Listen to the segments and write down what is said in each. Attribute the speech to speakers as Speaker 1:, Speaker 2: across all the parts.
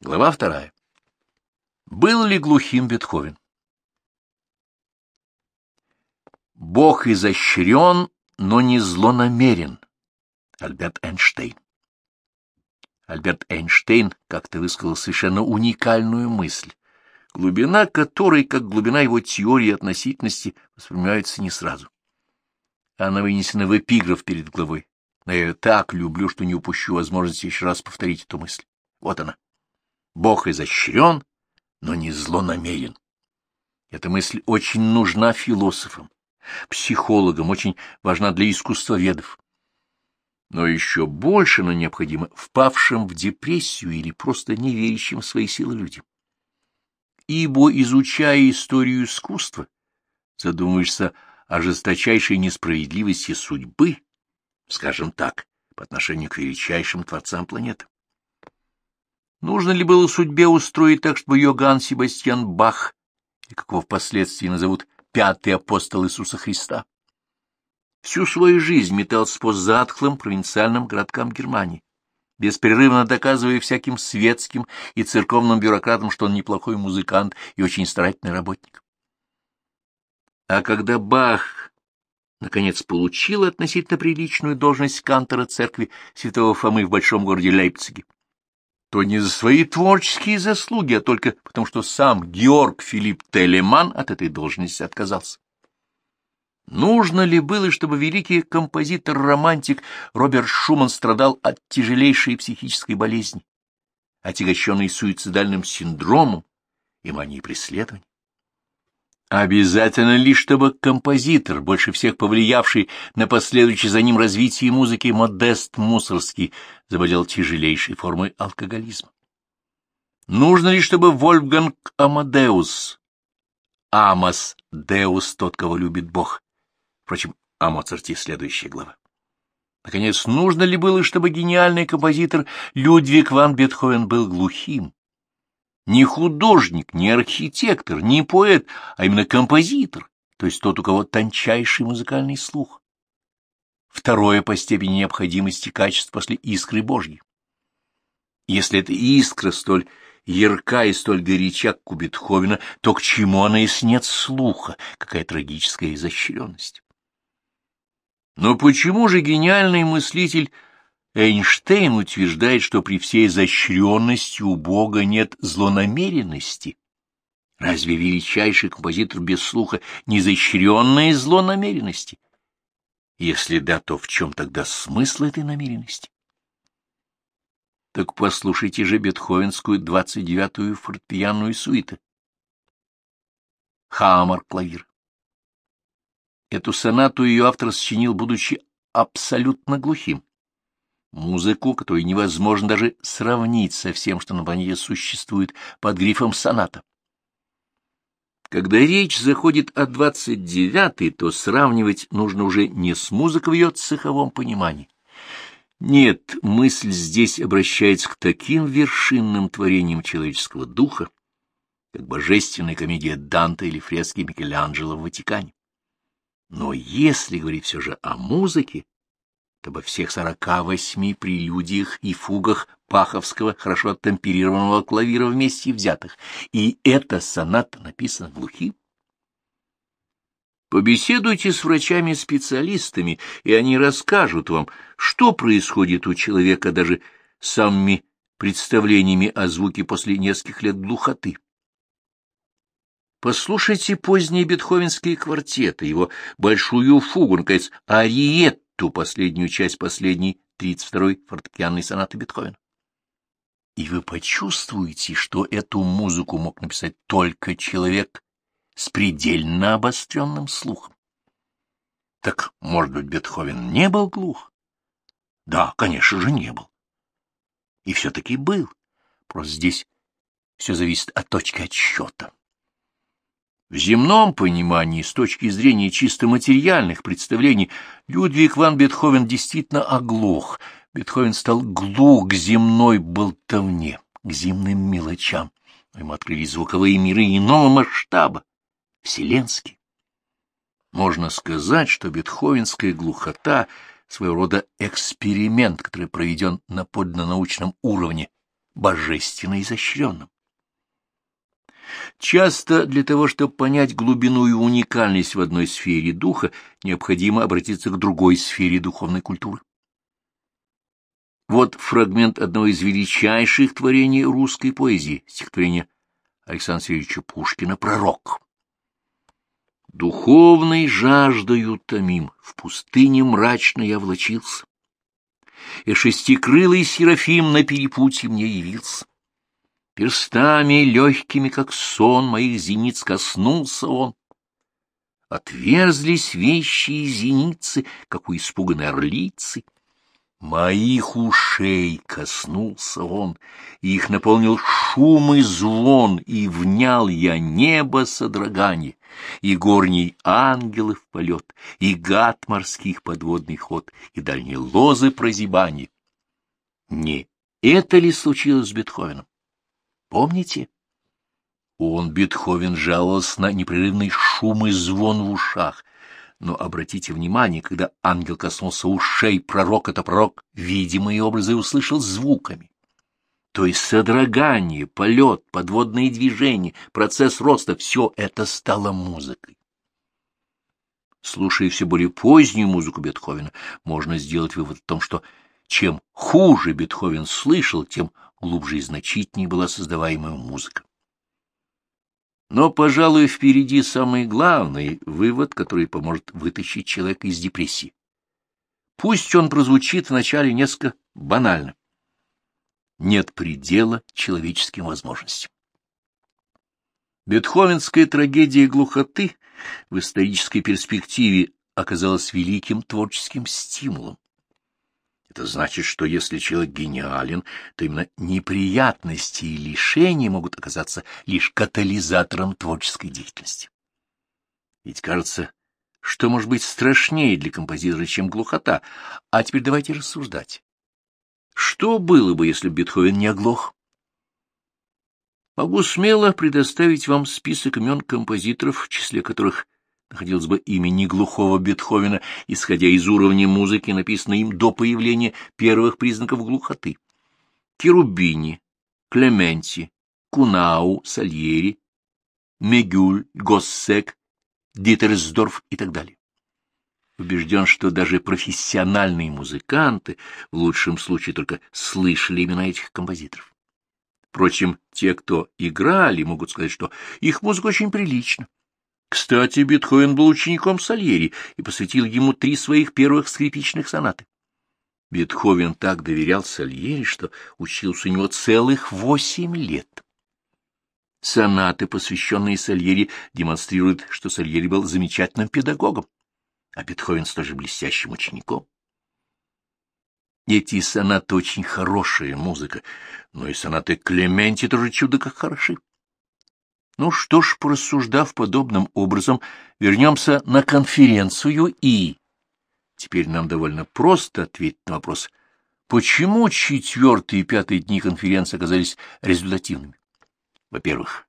Speaker 1: Глава вторая. Был ли глухим Бетховен? Бог изощрен, но не злонамерен. Альберт Эйнштейн. Альберт Эйнштейн как-то высказал совершенно уникальную мысль, глубина которой, как глубина его теории относительности, воспринимается не сразу. Она вынесена в эпиграф перед главой, но я ее так люблю, что не упущу возможности еще раз повторить эту мысль. Вот она. Бог изощрен, но не злонамерен. Эта мысль очень нужна философам, психологам, очень важна для искусствоведов. Но еще больше она необходима впавшим в депрессию или просто не верящим в свои силы людям. Ибо, изучая историю искусства, задумаешься о жесточайшей несправедливости судьбы, скажем так, по отношению к величайшим творцам планеты. Нужно ли было судьбе устроить так, чтобы Йоганн Себастьян Бах, и как его впоследствии назовут пятый апостол Иисуса Христа, всю свою жизнь метался по затхлым провинциальным городкам Германии, беспрерывно доказывая всяким светским и церковным бюрократам, что он неплохой музыкант и очень старательный работник. А когда Бах наконец получил относительно приличную должность кантора церкви святого Фомы в большом городе Лейпциге, то не за свои творческие заслуги, а только потому, что сам Георг Филипп Телеман от этой должности отказался. Нужно ли было, чтобы великий композитор-романтик Роберт Шуман страдал от тяжелейшей психической болезни, отягощенной суицидальным синдромом и манией преследования? Обязательно ли, чтобы композитор, больше всех повлиявший на последующее за ним развитие музыки Модест Мусорский, заболел тяжелейшей формой алкоголизма? Нужно ли, чтобы Вольфганг Амадеус, Амос Деус, тот, кого любит Бог? Впрочем, о Моцарте следующая глава. Наконец, нужно ли было, чтобы гениальный композитор Людвиг ван Бетховен был глухим? Не художник, не архитектор, не поэт, а именно композитор, то есть тот, у кого тончайший музыкальный слух. Второе по степени необходимости качеств после искры Божьей. Если эта искра столь ярка и столь горяча, как Бетховена, то к чему она, если нет слуха? Какая трагическая изощренность! Но почему же гениальный мыслитель Эйнштейн утверждает, что при всей изощренности у Бога нет злонамеренности. Разве величайший композитор без слуха не изощренная злонамеренности? Если да, то в чем тогда смысл этой намеренности? Так послушайте же бетховенскую двадцать девятую фортепианную суиту. Хаммер клавир. Эту сонату ее автор сочинил, будучи абсолютно глухим музыку, которую невозможно даже сравнить со всем, что на планете существует под грифом соната. Когда речь заходит о двадцать девятой, то сравнивать нужно уже не с музыкой в ее цеховом понимании. Нет, мысль здесь обращается к таким вершинным творениям человеческого духа, как божественная комедия Данте или фрески Микеланджело в Ватикане. Но если говорить все же о музыке, обо всех сорока восьми прелюдиях и фугах паховского, хорошо темперированного клавира вместе взятых, и эта соната написана глухим. Побеседуйте с врачами-специалистами, и они расскажут вам, что происходит у человека даже самыми представлениями о звуке после нескольких лет глухоты. Послушайте поздние бетховенские квартеты, его большую фугу, наконец, ариет ту последнюю часть последней, 32-й фортепианной сонаты Бетховена. И вы почувствуете, что эту музыку мог написать только человек с предельно обостренным слухом. Так, может быть, Бетховен не был глух? Да, конечно же, не был. И все-таки был. Просто здесь все зависит от точки отсчета. В земном понимании, с точки зрения чисто материальных представлений, Людвиг ван Бетховен действительно оглох. Бетховен стал глух к земной болтовне, к земным мелочам. Ему открылись звуковые миры иного масштаба, вселенские. Можно сказать, что бетховенская глухота — своего рода эксперимент, который проведен на поднаучном уровне, божественно изощренным. Часто для того, чтобы понять глубину и уникальность в одной сфере духа, необходимо обратиться к другой сфере духовной культуры. Вот фрагмент одного из величайших творений русской поэзии, стихотворение Александра Сергеевича Пушкина «Пророк». Духовной жаждою томим, в пустыне мрачно я влочился, и шестикрылый Серафим на перепутье мне явился. Перстами легкими, как сон, моих зениц коснулся он. Отверзлись вещи и зеницы, как у испуганной орлицы. Моих ушей коснулся он, и их наполнил шум и звон, и внял я небо содрогание, и горний ангелов полет, и гад морских подводный ход, и дальние лозы прозябания. Не это ли случилось с Бетховеном? Помните? Он, Бетховен, жаловался на непрерывный шум и звон в ушах. Но обратите внимание, когда ангел коснулся ушей, пророк — это пророк, видимые образы услышал звуками. То есть содрогание, полет, подводные движения, процесс роста — все это стало музыкой. Слушая все более позднюю музыку Бетховена, можно сделать вывод о том, что чем хуже Бетховен слышал, тем глубже и значительнее была создаваемая музыка. Но, пожалуй, впереди самый главный вывод, который поможет вытащить человека из депрессии. Пусть он прозвучит вначале несколько банально. Нет предела человеческим возможностям. Бетховенская трагедия глухоты в исторической перспективе оказалась великим творческим стимулом. Это значит, что если человек гениален, то именно неприятности и лишения могут оказаться лишь катализатором творческой деятельности. Ведь кажется, что может быть страшнее для композитора, чем глухота. А теперь давайте рассуждать. Что было бы, если Бетховен не оглох? Могу смело предоставить вам список имен композиторов, в числе которых находилось бы имя неглухого Бетховена, исходя из уровня музыки, написанной им до появления первых признаков глухоты. Керубини, Клементи, Кунау, Сальери, Мегюль, Госсек, Дитерсдорф и так далее. Убежден, что даже профессиональные музыканты в лучшем случае только слышали имена этих композиторов. Впрочем, те, кто играли, могут сказать, что их музыка очень прилична. Кстати, Бетховен был учеником Сальери и посвятил ему три своих первых скрипичных сонаты. Бетховен так доверял Сальери, что учился у него целых восемь лет. Сонаты, посвященные Сальери, демонстрируют, что Сальери был замечательным педагогом, а Бетховен тоже блестящим учеником. Эти сонаты очень хорошая музыка, но и сонаты Клементи тоже чудо как хороши. Ну что ж, порассуждав подобным образом, вернемся на конференцию и... Теперь нам довольно просто ответить на вопрос, почему четвертый и пятый дни конференции оказались результативными. Во-первых,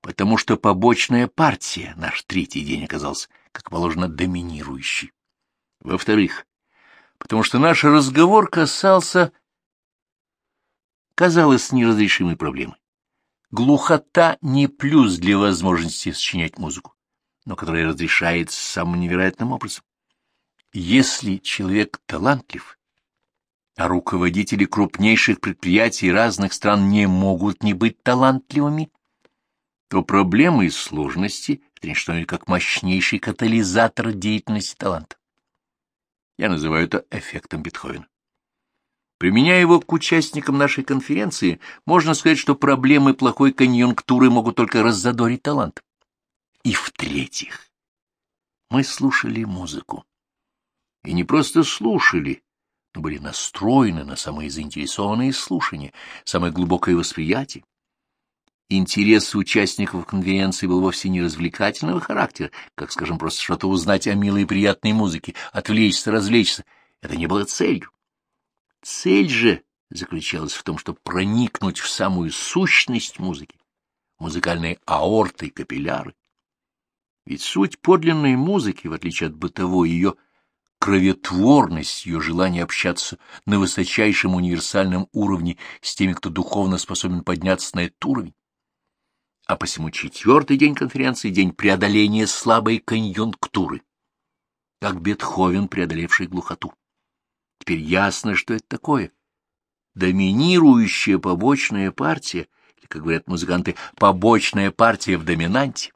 Speaker 1: потому что побочная партия, наш третий день, оказался, как положено, доминирующей. Во-вторых, потому что наш разговор касался, казалось, неразрешимой проблемы. Глухота не плюс для возможности сочинять музыку, но которая разрешается самым невероятным образом. Если человек талантлив, а руководители крупнейших предприятий разных стран не могут не быть талантливыми, то проблемы и сложности — это не что как мощнейший катализатор деятельности таланта. Я называю это эффектом Бетховена. Применяя его к участникам нашей конференции, можно сказать, что проблемы плохой конъюнктуры могут только раззадорить талант. И в-третьих, мы слушали музыку. И не просто слушали, но были настроены на самые заинтересованные слушания, самое глубокое восприятие. Интерес участников конференции был вовсе не развлекательного характера, как, скажем, просто что-то узнать о милой и приятной музыке, отвлечься, развлечься. Это не было целью. Цель же заключалась в том, чтобы проникнуть в самую сущность музыки, музыкальные аорты и капилляры. Ведь суть подлинной музыки, в отличие от бытовой, ее кроветворность ее желания общаться на высочайшем универсальном уровне с теми, кто духовно способен подняться на этот уровень. А посему четвертый день конференции — день преодоления слабой конъюнктуры, как Бетховен, преодолевший глухоту. Теперь ясно, что это такое. Доминирующая побочная партия, или, как говорят музыканты, побочная партия в доминанте.